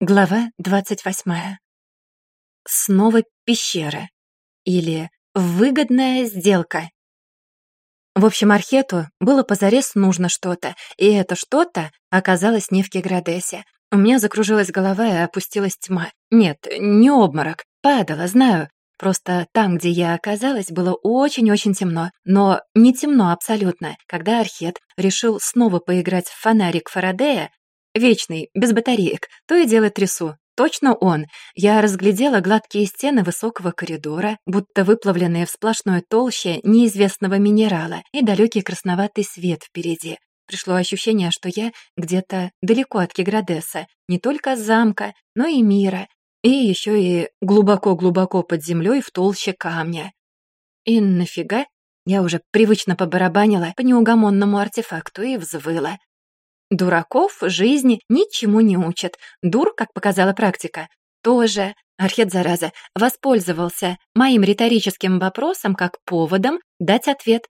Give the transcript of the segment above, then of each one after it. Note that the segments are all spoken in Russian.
Глава двадцать восьмая. Снова пещера. Или выгодная сделка. В общем, Архету было позарез нужно что-то, и это что-то оказалось не в Кеградесе. У меня закружилась голова и опустилась тьма. Нет, не обморок. Падала, знаю. Просто там, где я оказалась, было очень-очень темно. Но не темно абсолютно. Когда Архет решил снова поиграть в фонарик Фарадея, Вечный, без батареек, то и дело трясу. Точно он. Я разглядела гладкие стены высокого коридора, будто выплавленные в сплошной толще неизвестного минерала, и далекий красноватый свет впереди. Пришло ощущение, что я где-то далеко от Кеградеса, не только замка, но и мира, и еще и глубоко-глубоко под землей в толще камня. И нафига? Я уже привычно побарабанила по неугомонному артефакту и взвыла. Дураков жизни ничему не учат. Дур, как показала практика, тоже. Архет, зараза, воспользовался моим риторическим вопросом как поводом дать ответ.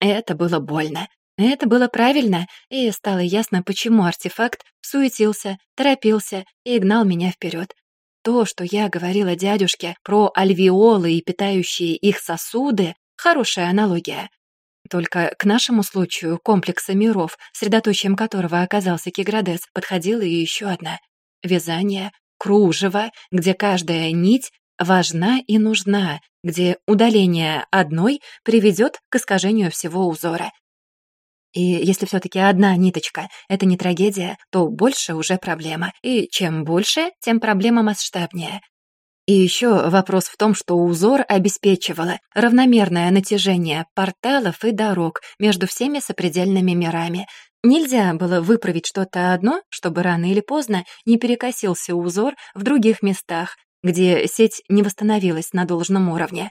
Это было больно. Это было правильно, и стало ясно, почему артефакт суетился, торопился и гнал меня вперед. То, что я говорила дядюшке про альвеолы и питающие их сосуды, хорошая аналогия. Только к нашему случаю комплекса миров, средоточием которого оказался Киградес, подходила и еще одна. Вязание, кружево, где каждая нить важна и нужна, где удаление одной приведет к искажению всего узора. И если все-таки одна ниточка — это не трагедия, то больше уже проблема. И чем больше, тем проблема масштабнее. И еще вопрос в том, что узор обеспечивало равномерное натяжение порталов и дорог между всеми сопредельными мирами. Нельзя было выправить что-то одно, чтобы рано или поздно не перекосился узор в других местах, где сеть не восстановилась на должном уровне.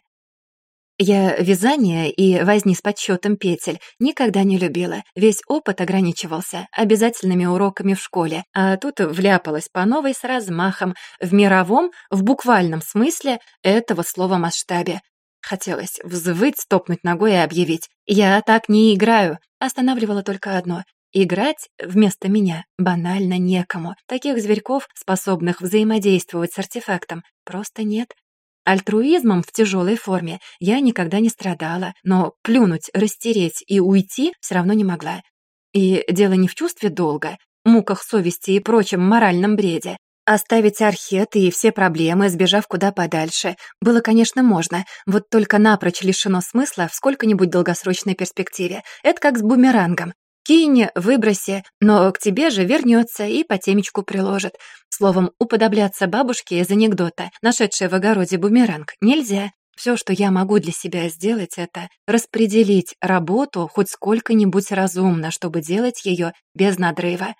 Я вязание и возни с подсчетом петель никогда не любила. Весь опыт ограничивался обязательными уроками в школе, а тут вляпалась по новой с размахом, в мировом, в буквальном смысле этого слова масштабе. Хотелось взвыть, стопнуть ногой и объявить. «Я так не играю!» Останавливало только одно. Играть вместо меня банально некому. Таких зверьков, способных взаимодействовать с артефактом, просто нет. Альтруизмом в тяжелой форме я никогда не страдала, но плюнуть, растереть и уйти все равно не могла. И дело не в чувстве долга, муках совести и прочем моральном бреде. Оставить архет и все проблемы, сбежав куда подальше, было, конечно, можно, вот только напрочь лишено смысла в сколько-нибудь долгосрочной перспективе. Это как с бумерангом. Кинь, выброси, но к тебе же вернется и по темечку приложит. Словом, уподобляться бабушке из анекдота, нашедшей в огороде бумеранг, нельзя. Все, что я могу для себя сделать, это распределить работу хоть сколько-нибудь разумно, чтобы делать ее без надрыва.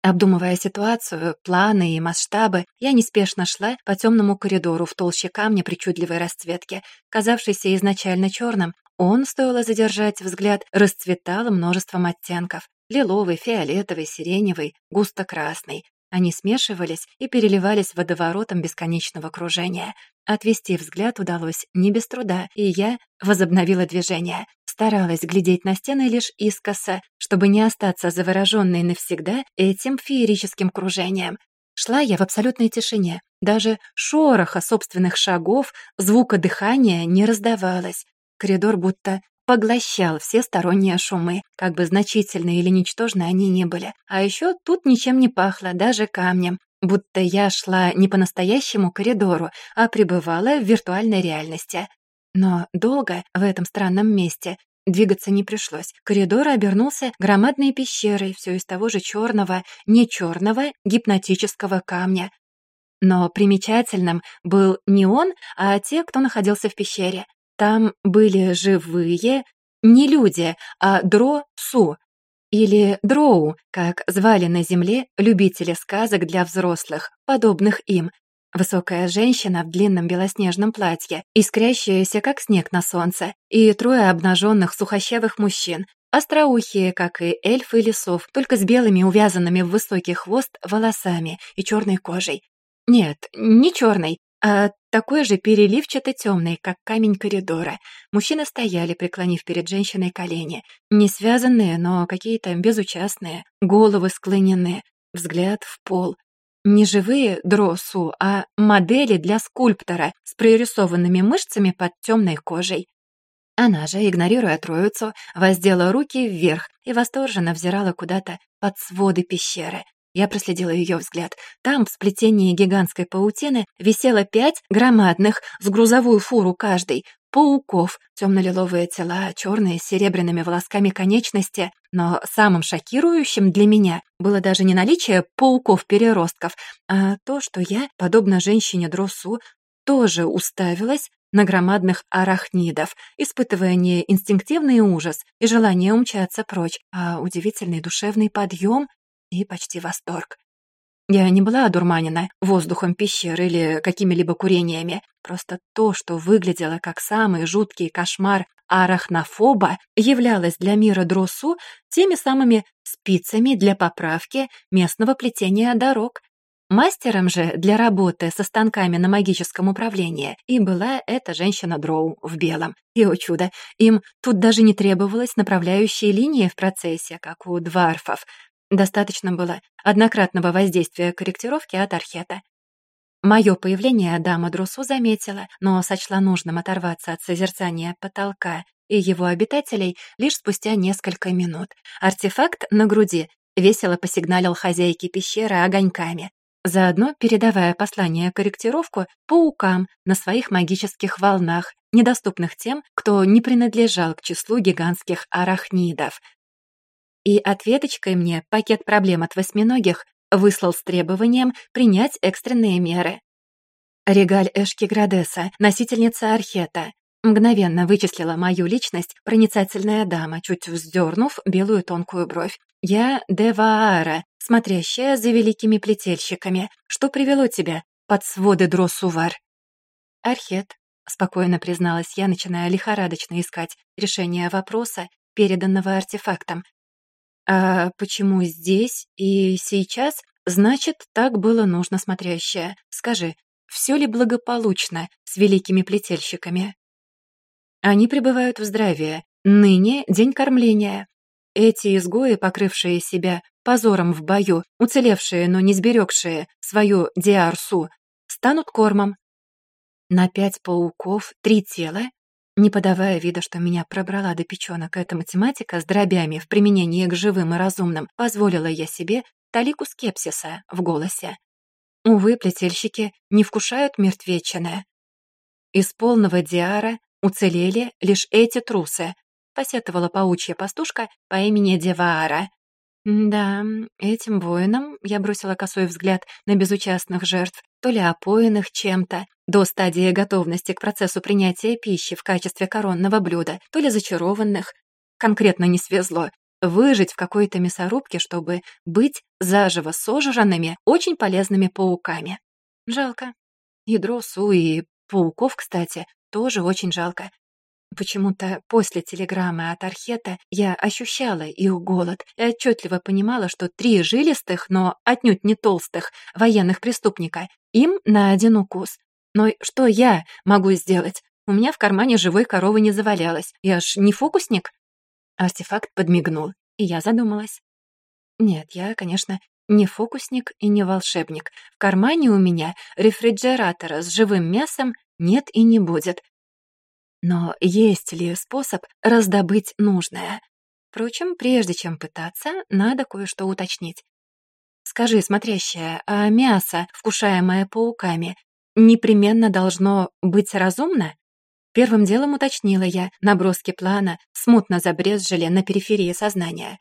Обдумывая ситуацию, планы и масштабы, я неспешно шла по темному коридору в толще камня причудливой расцветки. Казавшийся изначально черным, он, стоило задержать взгляд, расцветал множеством оттенков. Лиловый, фиолетовый, сиреневый, густо-красный. Они смешивались и переливались водоворотом бесконечного кружения. Отвести взгляд удалось не без труда, и я возобновила движение. Старалась глядеть на стены лишь искоса, чтобы не остаться завороженной навсегда этим феерическим кружением. Шла я в абсолютной тишине. Даже шороха собственных шагов, звука дыхания не раздавалось. Коридор будто поглощал все сторонние шумы, как бы значительные или ничтожные они ни были. А еще тут ничем не пахло, даже камнем, будто я шла не по настоящему коридору, а пребывала в виртуальной реальности. Но долго в этом странном месте двигаться не пришлось. Коридор обернулся громадной пещерой, все из того же черного, не черного, гипнотического камня. Но примечательным был не он, а те, кто находился в пещере. Там были живые, не люди, а дро-су, или дроу, как звали на земле любители сказок для взрослых, подобных им. Высокая женщина в длинном белоснежном платье, искрящаяся, как снег на солнце, и трое обнаженных сухощавых мужчин, остроухие, как и эльфы лесов, только с белыми, увязанными в высокий хвост волосами и черной кожей. Нет, не черной, а такой же переливчато темный, как камень коридора. Мужчины стояли, преклонив перед женщиной колени. Не связанные, но какие-то безучастные, головы склонены, взгляд в пол. Не живые дросу, а модели для скульптора с прорисованными мышцами под темной кожей. Она же, игнорируя троицу, воздела руки вверх и восторженно взирала куда-то под своды пещеры. Я проследила ее взгляд. Там, в сплетении гигантской паутины, висело пять громадных, с грузовую фуру каждый, пауков, темно-лиловые тела, черные с серебряными волосками конечности. Но самым шокирующим для меня было даже не наличие пауков-переростков, а то, что я, подобно женщине-дросу, тоже уставилась на громадных арахнидов, испытывая не инстинктивный ужас и желание умчаться прочь, а удивительный душевный подъем и почти восторг. Я не была одурманена воздухом пещеры или какими-либо курениями. Просто то, что выглядело как самый жуткий кошмар арахнофоба, являлось для мира Дросу теми самыми спицами для поправки местного плетения дорог. Мастером же для работы со станками на магическом управлении и была эта женщина Дроу в белом. И, о чудо, им тут даже не требовалось направляющей линии в процессе, как у дварфов — Достаточно было однократного воздействия корректировки от архета. Мое появление дама Друсу заметила, но сочла нужным оторваться от созерцания потолка и его обитателей лишь спустя несколько минут. Артефакт на груди весело посигналил хозяйке пещеры огоньками, заодно передавая послание-корректировку паукам на своих магических волнах, недоступных тем, кто не принадлежал к числу гигантских арахнидов, и ответочкой мне пакет проблем от восьминогих выслал с требованием принять экстренные меры. Регаль Эшки Градеса, носительница Архета, мгновенно вычислила мою личность проницательная дама, чуть вздернув белую тонкую бровь. Я Деваара, смотрящая за великими плетельщиками. Что привело тебя под своды Дросувар? Архет, спокойно призналась я, начиная лихорадочно искать решение вопроса, переданного артефактом, а почему здесь и сейчас? Значит, так было нужно, смотрящая. Скажи, все ли благополучно с великими плетельщиками? Они пребывают в здравии. Ныне день кормления. Эти изгои, покрывшие себя позором в бою, уцелевшие, но не сберегшие свою диарсу, станут кормом. На пять пауков три тела не подавая вида, что меня пробрала до печенок эта математика с дробями в применении к живым и разумным, позволила я себе талику скепсиса в голосе. Увы, плетельщики не вкушают мертвечины. Из полного диара уцелели лишь эти трусы, посетовала паучья пастушка по имени Деваара. Да, этим воинам я бросила косой взгляд на безучастных жертв, то ли опоенных чем-то, до стадии готовности к процессу принятия пищи в качестве коронного блюда, то ли зачарованных. Конкретно не свезло. Выжить в какой-то мясорубке, чтобы быть заживо сожранными, очень полезными пауками. Жалко. Ядро Су и пауков, кстати, тоже очень жалко. Почему-то после телеграммы от Архета я ощущала их голод и отчетливо понимала, что три жилистых, но отнюдь не толстых, военных преступника им на один укус. Но что я могу сделать? У меня в кармане живой коровы не завалялось. Я ж не фокусник. Артефакт подмигнул, и я задумалась. Нет, я, конечно, не фокусник и не волшебник. В кармане у меня рефрижератора с живым мясом нет и не будет, но есть ли способ раздобыть нужное? Впрочем, прежде чем пытаться, надо кое-что уточнить. Скажи, смотрящая, а мясо, вкушаемое пауками, непременно должно быть разумно? Первым делом уточнила я наброски плана, смутно забрезжили на периферии сознания.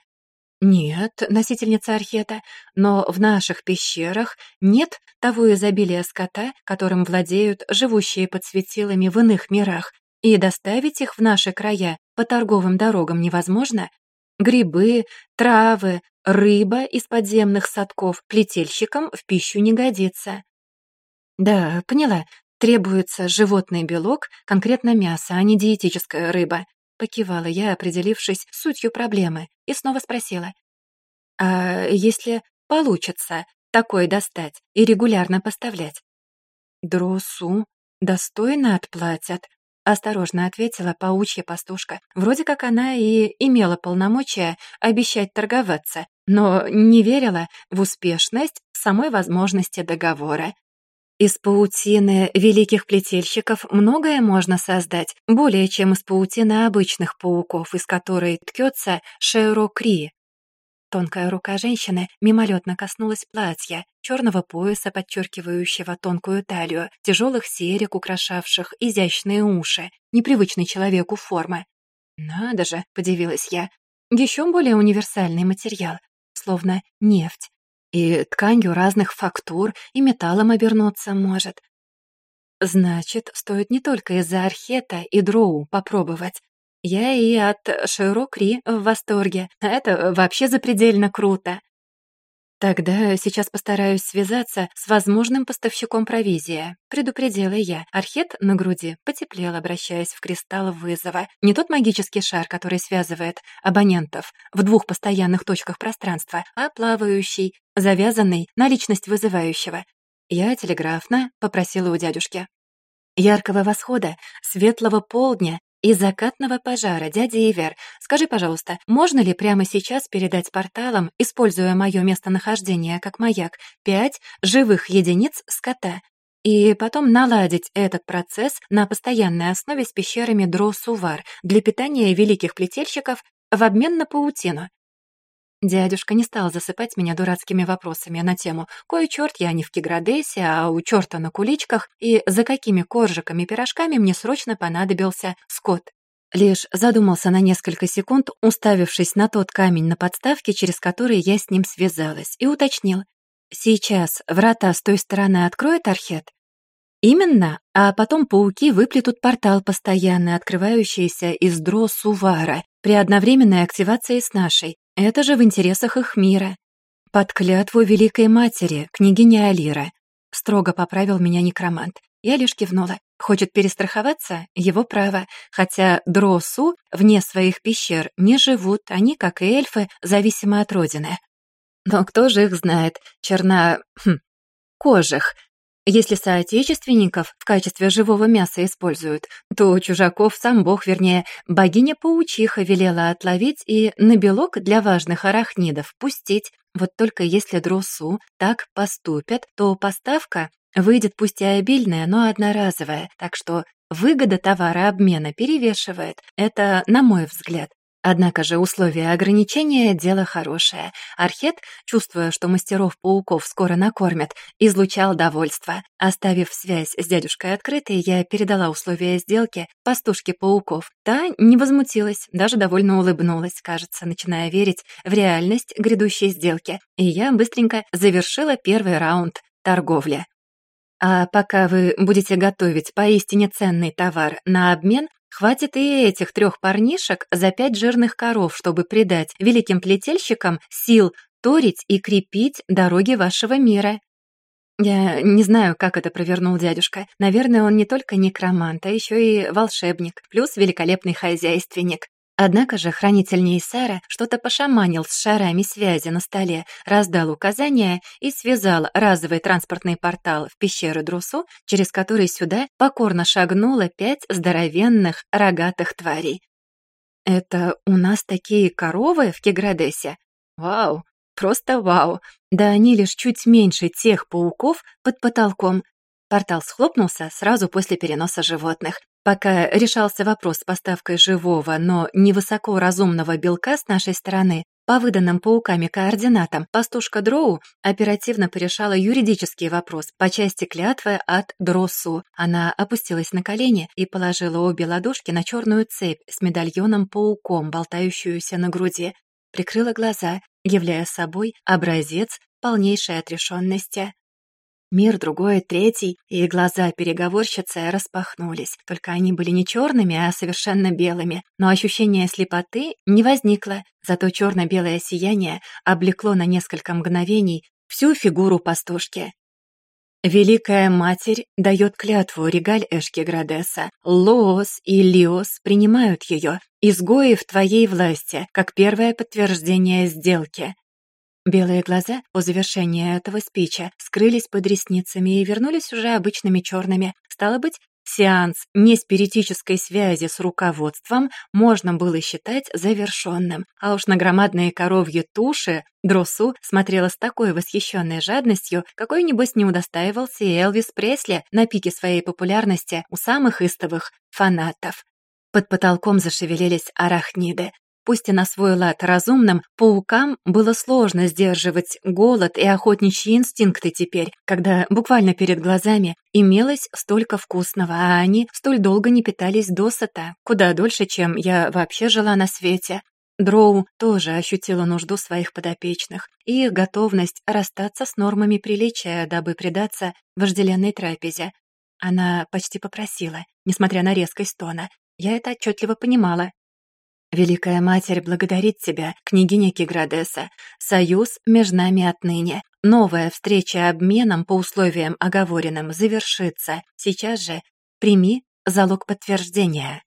Нет, носительница архета, но в наших пещерах нет того изобилия скота, которым владеют живущие под светилами в иных мирах, и доставить их в наши края по торговым дорогам невозможно. Грибы, травы, рыба из подземных садков плетельщикам в пищу не годится. Да, поняла. Требуется животный белок, конкретно мясо, а не диетическая рыба. Покивала я, определившись сутью проблемы, и снова спросила. А если получится такое достать и регулярно поставлять? Дросу достойно отплатят, Осторожно ответила паучья пастушка. Вроде как она и имела полномочия обещать торговаться, но не верила в успешность самой возможности договора. Из паутины великих плетельщиков многое можно создать, более чем из паутины обычных пауков, из которой ткется шеро-кри. Тонкая рука женщины мимолетно коснулась платья, черного пояса, подчеркивающего тонкую талию, тяжелых серек, украшавших изящные уши, непривычной человеку формы. «Надо же!» — подивилась я. «Еще более универсальный материал, словно нефть. И тканью разных фактур, и металлом обернуться может. Значит, стоит не только из-за архета и дроу попробовать. Я и от Широкри в восторге. Это вообще запредельно круто. «Тогда сейчас постараюсь связаться с возможным поставщиком провизии», — предупредила я. Архет на груди потеплел, обращаясь в кристалл вызова. Не тот магический шар, который связывает абонентов в двух постоянных точках пространства, а плавающий, завязанный на личность вызывающего. Я телеграфно попросила у дядюшки. Яркого восхода, светлого полдня и закатного пожара, дядя Ивер, скажи, пожалуйста, можно ли прямо сейчас передать порталом, используя мое местонахождение как маяк, пять живых единиц скота, и потом наладить этот процесс на постоянной основе с пещерами Дро-Сувар для питания великих плетельщиков в обмен на паутину? Дядюшка не стал засыпать меня дурацкими вопросами на тему «Кой черт я не в Киградесе, а у черта на куличках, и за какими коржиками и пирожками мне срочно понадобился скот». Лишь задумался на несколько секунд, уставившись на тот камень на подставке, через который я с ним связалась, и уточнил. «Сейчас врата с той стороны откроет Архет?» «Именно, а потом пауки выплетут портал постоянно, открывающийся из дро Сувара, при одновременной активации с нашей, это же в интересах их мира. Под клятву Великой Матери, княгини Алира. Строго поправил меня некромант. Я лишь кивнула. Хочет перестраховаться? Его право. Хотя дросу вне своих пещер не живут, они, как и эльфы, зависимы от родины. Но кто же их знает? Черна... Хм, кожих. Если соотечественников в качестве живого мяса используют, то чужаков сам бог, вернее, богиня-паучиха велела отловить и на белок для важных арахнидов пустить. Вот только если дросу так поступят, то поставка выйдет пусть и обильная, но одноразовая, так что выгода товара обмена перевешивает. Это на мой взгляд. Однако же условия ограничения — дело хорошее. Архет, чувствуя, что мастеров-пауков скоро накормят, излучал довольство. Оставив связь с дядюшкой открытой, я передала условия сделки пастушке пауков. Та не возмутилась, даже довольно улыбнулась, кажется, начиная верить в реальность грядущей сделки. И я быстренько завершила первый раунд торговли. А пока вы будете готовить поистине ценный товар на обмен, Хватит и этих трех парнишек за пять жирных коров, чтобы придать великим плетельщикам сил торить и крепить дороги вашего мира. Я не знаю, как это провернул дядюшка. Наверное, он не только некромант, а еще и волшебник, плюс великолепный хозяйственник. Однако же хранитель Нейсара что-то пошаманил с шарами связи на столе, раздал указания и связал разовый транспортный портал в пещеру Друсу, через который сюда покорно шагнуло пять здоровенных рогатых тварей. «Это у нас такие коровы в Кеградесе? Вау! Просто вау! Да они лишь чуть меньше тех пауков под потолком, Портал схлопнулся сразу после переноса животных. Пока решался вопрос с поставкой живого, но невысоко разумного белка с нашей стороны, по выданным пауками координатам, пастушка Дроу оперативно порешала юридический вопрос по части клятвы от Дросу. Она опустилась на колени и положила обе ладошки на черную цепь с медальоном-пауком, болтающуюся на груди. Прикрыла глаза, являя собой образец полнейшей отрешенности. Мир другой, третий, и глаза переговорщицы распахнулись. Только они были не черными, а совершенно белыми. Но ощущение слепоты не возникло, зато черно-белое сияние облекло на несколько мгновений всю фигуру пастушки. Великая Матерь дает клятву Регаль Эшки Градеса. Лоос и Лиос принимают ее, в твоей власти, как первое подтверждение сделки. Белые глаза по завершении этого спича скрылись под ресницами и вернулись уже обычными черными. Стало быть, Сеанс неспиритической связи с руководством можно было считать завершенным, а уж на громадные коровьи туши Дросу смотрела с такой восхищенной жадностью, какой, небось, не удостаивался и Элвис Пресли на пике своей популярности у самых истовых фанатов. Под потолком зашевелились арахниды. Пусть и на свой лад разумным, паукам было сложно сдерживать голод и охотничьи инстинкты теперь, когда буквально перед глазами имелось столько вкусного, а они столь долго не питались досыта, куда дольше, чем я вообще жила на свете. Дроу тоже ощутила нужду своих подопечных и их готовность расстаться с нормами приличия, дабы предаться вожделенной трапезе. Она почти попросила, несмотря на резкость тона. Я это отчетливо понимала Великая Матерь благодарит тебя, княгиня Киградеса. Союз между нами отныне. Новая встреча обменом по условиям оговоренным завершится. Сейчас же прими залог подтверждения.